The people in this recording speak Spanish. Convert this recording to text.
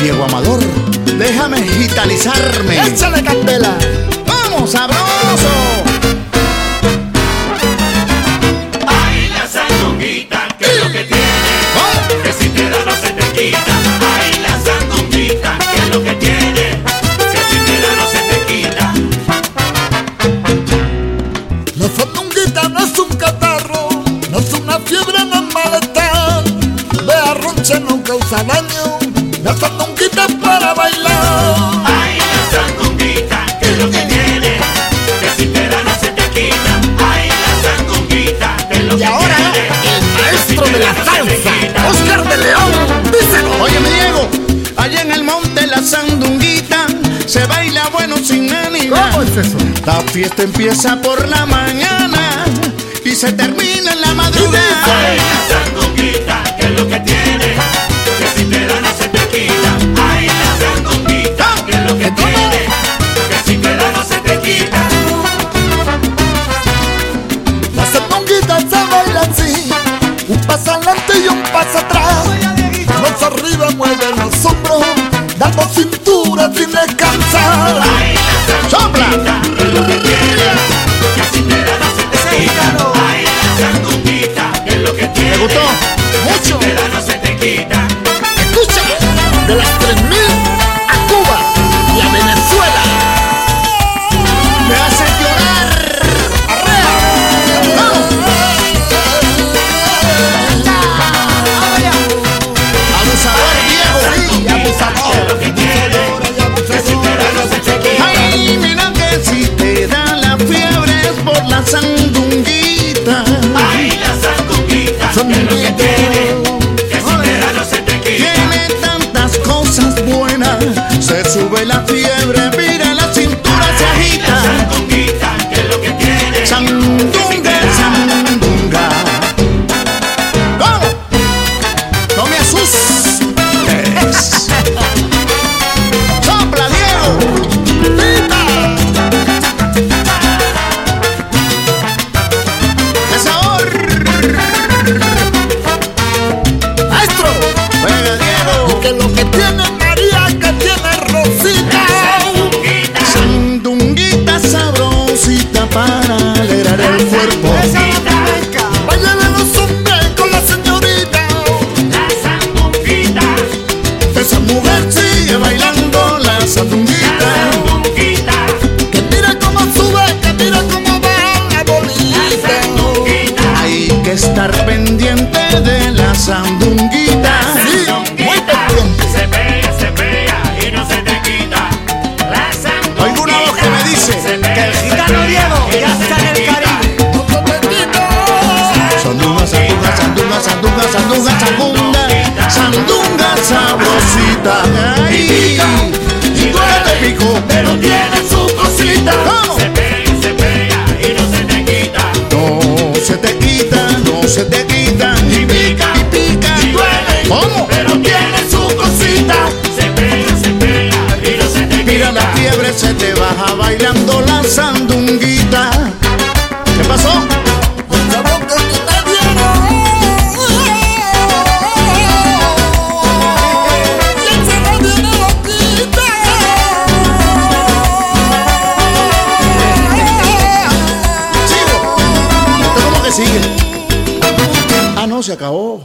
Diego Amador, déjame gitalizarme. Échale candela. ¡Vamos, sabroso! Ay, la sandunguita, que es lo que tiene, ¡Oh! que si te da no se te quita. Ay, la sandunguita, que es lo que tiene, que si te da no se te quita. La sandunguita no es un catarro, no es una fiebre, no es malestar. Vea ronche no causa daño, la sandunguita para bailar. Ay, la sandunguita, que es lo que tiene, que si te da no se te quita. Ay, la sandunguita, que es lo Y que ahora tiene, el que maestro si de la no salsa. Oscar de León, díselo. Oye, mi Diego, allá en el monte la sandunguita se baila bueno sin ánima. ¿Cómo es eso? La fiesta empieza por la mañana y se termina en la madrugada. Ay, la sandunguita, que es lo que tiene, un paso adelante y un paso atrás. Los arriba mueven los hombros, dando cintura sin descansar. ¡Sopla! es lo que tiene, que si te da no se te quita. Ay, la sandunguita, que es lo que tiene, ¿Te gustó? mucho, te da no se te quita. Escucha, de las 3000 la sandunguita. Ay, la sandunguita, que es lo que tiene, que si te da no se te quita. Tiene tantas cosas buenas. Se sube la fiebre, que lo que tiene María, que tiene Rosita. sandunguita, Sandunguita sabrosita para alegrar el cuerpo. Báilale los hombres con la señorita. la sandunguita, Esa mujer sigue bailando la sandunguita. Que mira cómo sube, que mira cómo va la bolita. Hay que estar pendiente de la sandunguita. Sabrosita. Ah, no, se acabó.